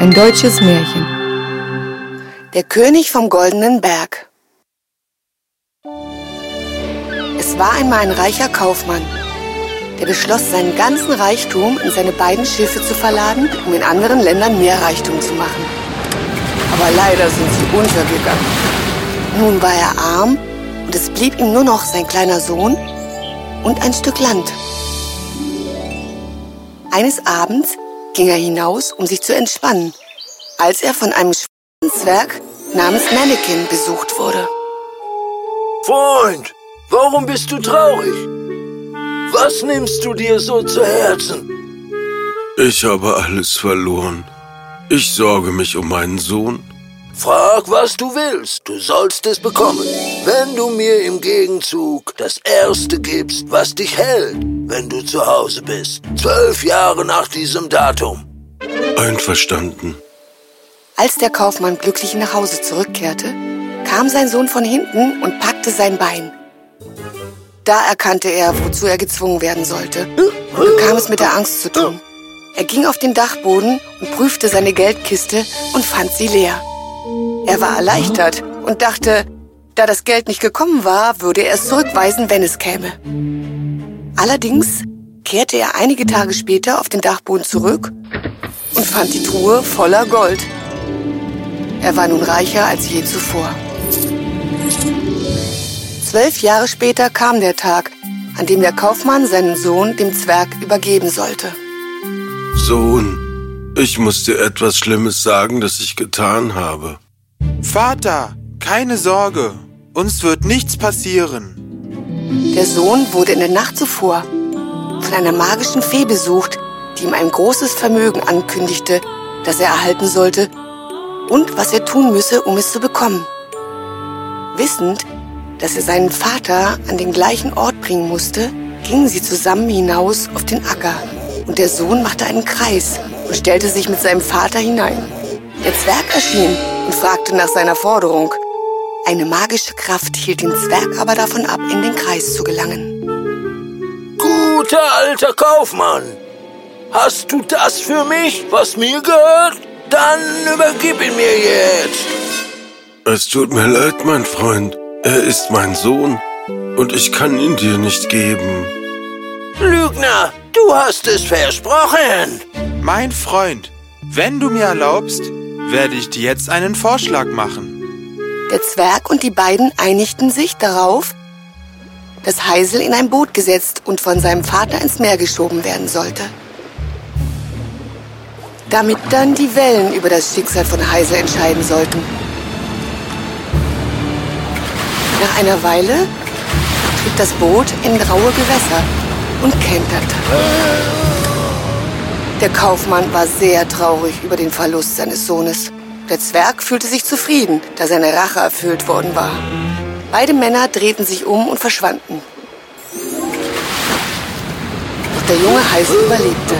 Ein deutsches Märchen. Der König vom goldenen Berg. Es war einmal ein reicher Kaufmann, der beschloss, seinen ganzen Reichtum in seine beiden Schiffe zu verladen, um in anderen Ländern mehr Reichtum zu machen. Aber leider sind sie untergegangen. Nun war er arm und es blieb ihm nur noch sein kleiner Sohn und ein Stück Land. Eines Abends ging er hinaus, um sich zu entspannen, als er von einem Zwerg namens Mannequin besucht wurde. Freund, warum bist du traurig? Was nimmst du dir so zu Herzen? Ich habe alles verloren. Ich sorge mich um meinen Sohn. Frag, was du willst. Du sollst es bekommen. Wenn du mir im Gegenzug das Erste gibst, was dich hält, wenn du zu Hause bist. Zwölf Jahre nach diesem Datum. Einverstanden. Als der Kaufmann glücklich nach Hause zurückkehrte, kam sein Sohn von hinten und packte sein Bein. Da erkannte er, wozu er gezwungen werden sollte und bekam es mit der Angst zu tun. Er ging auf den Dachboden und prüfte seine Geldkiste und fand sie leer. Er war erleichtert und dachte, da das Geld nicht gekommen war, würde er es zurückweisen, wenn es käme. Allerdings kehrte er einige Tage später auf den Dachboden zurück und fand die Truhe voller Gold. Er war nun reicher als je zuvor. Zwölf Jahre später kam der Tag, an dem der Kaufmann seinen Sohn dem Zwerg übergeben sollte. Sohn, ich muss dir etwas Schlimmes sagen, das ich getan habe. Vater, keine Sorge, uns wird nichts passieren. Der Sohn wurde in der Nacht zuvor von einer magischen Fee besucht, die ihm ein großes Vermögen ankündigte, das er erhalten sollte und was er tun müsse, um es zu bekommen. Wissend, dass er seinen Vater an den gleichen Ort bringen musste, gingen sie zusammen hinaus auf den Acker und der Sohn machte einen Kreis und stellte sich mit seinem Vater hinein. Der Zwerg erschien und fragte nach seiner Forderung. Eine magische Kraft hielt den Zwerg aber davon ab, in den Kreis zu gelangen. Guter alter Kaufmann, hast du das für mich, was mir gehört? Dann übergib ihn mir jetzt. Es tut mir leid, mein Freund. Er ist mein Sohn und ich kann ihn dir nicht geben. Lügner, du hast es versprochen. Mein Freund, wenn du mir erlaubst, werde ich dir jetzt einen Vorschlag machen. Der Zwerg und die beiden einigten sich darauf, dass Heisel in ein Boot gesetzt und von seinem Vater ins Meer geschoben werden sollte. Damit dann die Wellen über das Schicksal von Heisel entscheiden sollten. Nach einer Weile trieb das Boot in raue Gewässer und kenterte. Der Kaufmann war sehr traurig über den Verlust seines Sohnes. Der Zwerg fühlte sich zufrieden, da seine Rache erfüllt worden war. Beide Männer drehten sich um und verschwanden. Doch der junge Heise überlebte.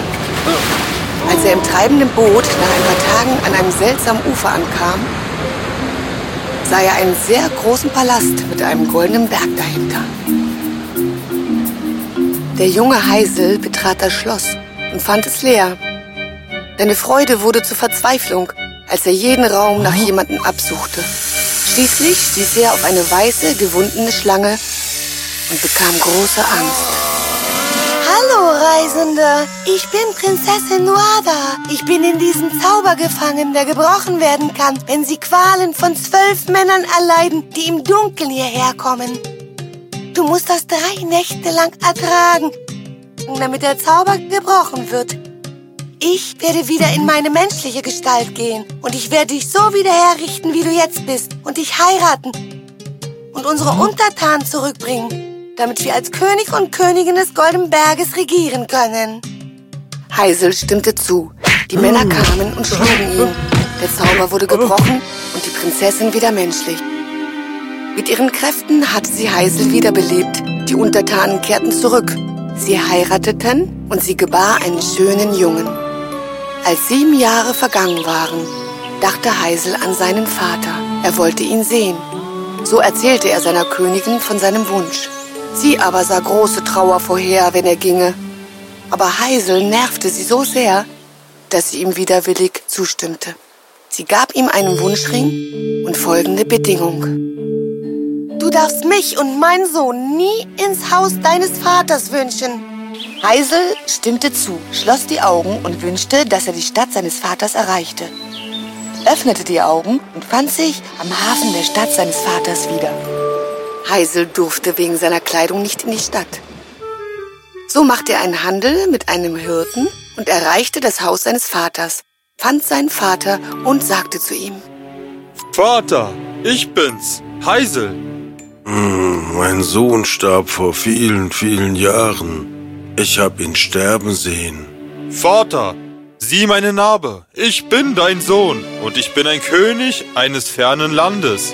Als er im treibenden Boot nach ein paar Tagen an einem seltsamen Ufer ankam, sah er einen sehr großen Palast mit einem goldenen Berg dahinter. Der junge Heisel betrat das Schloss und fand es leer. Seine Freude wurde zur Verzweiflung, als er jeden Raum nach jemandem absuchte. Schließlich stieß er auf eine weiße, gewundene Schlange und bekam große Angst. Hallo, Reisende. Ich bin Prinzessin Nuada. Ich bin in diesen Zauber gefangen, der gebrochen werden kann, wenn sie Qualen von zwölf Männern erleiden, die im Dunkeln hierher kommen. Du musst das drei Nächte lang ertragen, damit der Zauber gebrochen wird. Ich werde wieder in meine menschliche Gestalt gehen und ich werde dich so wieder herrichten, wie du jetzt bist und dich heiraten und unsere Untertanen zurückbringen, damit wir als König und Königin des Golden Berges regieren können. Heisel stimmte zu. Die Männer kamen und schlugen ihn. Der Zauber wurde gebrochen und die Prinzessin wieder menschlich. Mit ihren Kräften hatte sie Heisel wiederbelebt. Die Untertanen kehrten zurück. Sie heirateten und sie gebar einen schönen Jungen. Als sieben Jahre vergangen waren, dachte Heisel an seinen Vater. Er wollte ihn sehen. So erzählte er seiner Königin von seinem Wunsch. Sie aber sah große Trauer vorher, wenn er ginge. Aber Heisel nervte sie so sehr, dass sie ihm widerwillig zustimmte. Sie gab ihm einen Wunschring und folgende Bedingung. Du darfst mich und meinen Sohn nie ins Haus deines Vaters wünschen. Heisel stimmte zu, schloss die Augen und wünschte, dass er die Stadt seines Vaters erreichte. Öffnete die Augen und fand sich am Hafen der Stadt seines Vaters wieder. Heisel durfte wegen seiner Kleidung nicht in die Stadt. So machte er einen Handel mit einem Hirten und erreichte das Haus seines Vaters, fand seinen Vater und sagte zu ihm, Vater, ich bin's, Heisel. Hm, mein Sohn starb vor vielen, vielen Jahren. Ich hab ihn sterben sehen. Vater, sieh meine Narbe. Ich bin dein Sohn und ich bin ein König eines fernen Landes.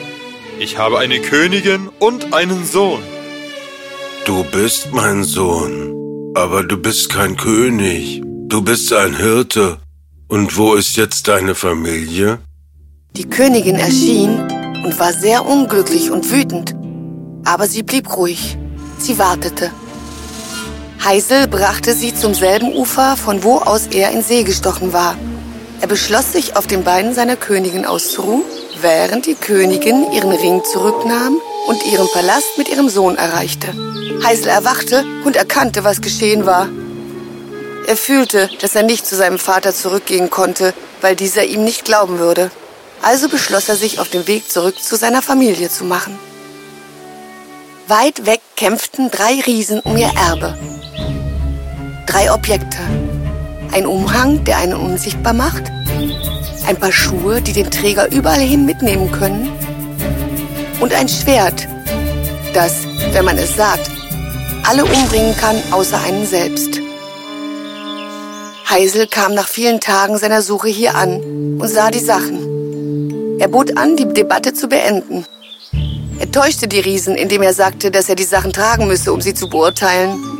Ich habe eine Königin und einen Sohn. Du bist mein Sohn, aber du bist kein König. Du bist ein Hirte. Und wo ist jetzt deine Familie? Die Königin erschien und war sehr unglücklich und wütend. Aber sie blieb ruhig. Sie wartete. Heisel brachte sie zum selben Ufer, von wo aus er in See gestochen war. Er beschloss sich, auf den Beinen seiner Königin auszuruhen, während die Königin ihren Ring zurücknahm und ihren Palast mit ihrem Sohn erreichte. Heisel erwachte und erkannte, was geschehen war. Er fühlte, dass er nicht zu seinem Vater zurückgehen konnte, weil dieser ihm nicht glauben würde. Also beschloss er sich, auf den Weg zurück zu seiner Familie zu machen. Weit weg kämpften drei Riesen um ihr Erbe. Drei Objekte. Ein Umhang, der einen unsichtbar macht. Ein paar Schuhe, die den Träger überall hin mitnehmen können. Und ein Schwert, das, wenn man es sagt, alle umbringen kann, außer einen selbst. Heisel kam nach vielen Tagen seiner Suche hier an und sah die Sachen. Er bot an, die Debatte zu beenden. Er täuschte die Riesen, indem er sagte, dass er die Sachen tragen müsse, um sie zu beurteilen.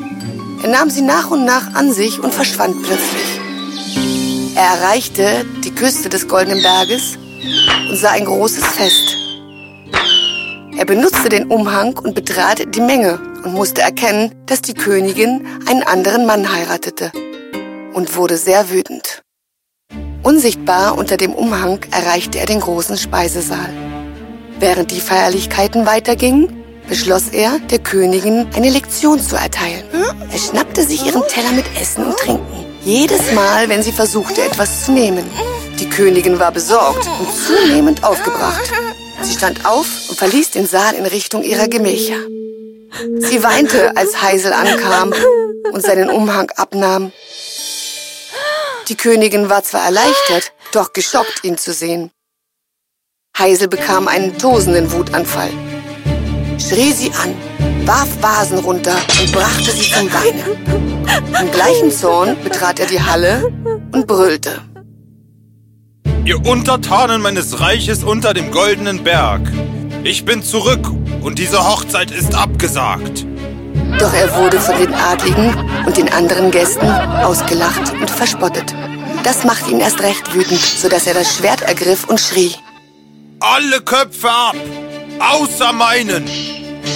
Er nahm sie nach und nach an sich und verschwand plötzlich. Er erreichte die Küste des Goldenen Berges und sah ein großes Fest. Er benutzte den Umhang und betrat die Menge und musste erkennen, dass die Königin einen anderen Mann heiratete und wurde sehr wütend. Unsichtbar unter dem Umhang erreichte er den großen Speisesaal. Während die Feierlichkeiten weitergingen, beschloss er, der Königin eine Lektion zu erteilen. Er schnappte sich ihren Teller mit Essen und Trinken. Jedes Mal, wenn sie versuchte, etwas zu nehmen. Die Königin war besorgt und zunehmend aufgebracht. Sie stand auf und verließ den Saal in Richtung ihrer Gemächer. Sie weinte, als Heisel ankam und seinen Umhang abnahm. Die Königin war zwar erleichtert, doch geschockt, ihn zu sehen. Heisel bekam einen tosenden Wutanfall, schrie sie an, warf Vasen runter und brachte sie zum Weinen. Im gleichen Zorn betrat er die Halle und brüllte. Ihr Untertanen meines Reiches unter dem goldenen Berg. Ich bin zurück und diese Hochzeit ist abgesagt. Doch er wurde von den Adligen und den anderen Gästen ausgelacht und verspottet. Das machte ihn erst recht wütend, sodass er das Schwert ergriff und schrie. Alle Köpfe ab, außer meinen.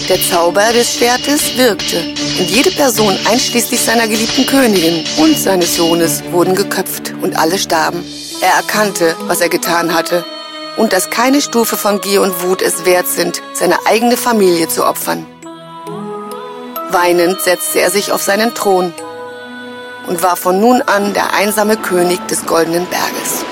Der Zauber des Schwertes wirkte und jede Person einschließlich seiner geliebten Königin und seines Sohnes wurden geköpft und alle starben. Er erkannte, was er getan hatte und dass keine Stufe von Gier und Wut es wert sind, seine eigene Familie zu opfern. Weinend setzte er sich auf seinen Thron und war von nun an der einsame König des Goldenen Berges.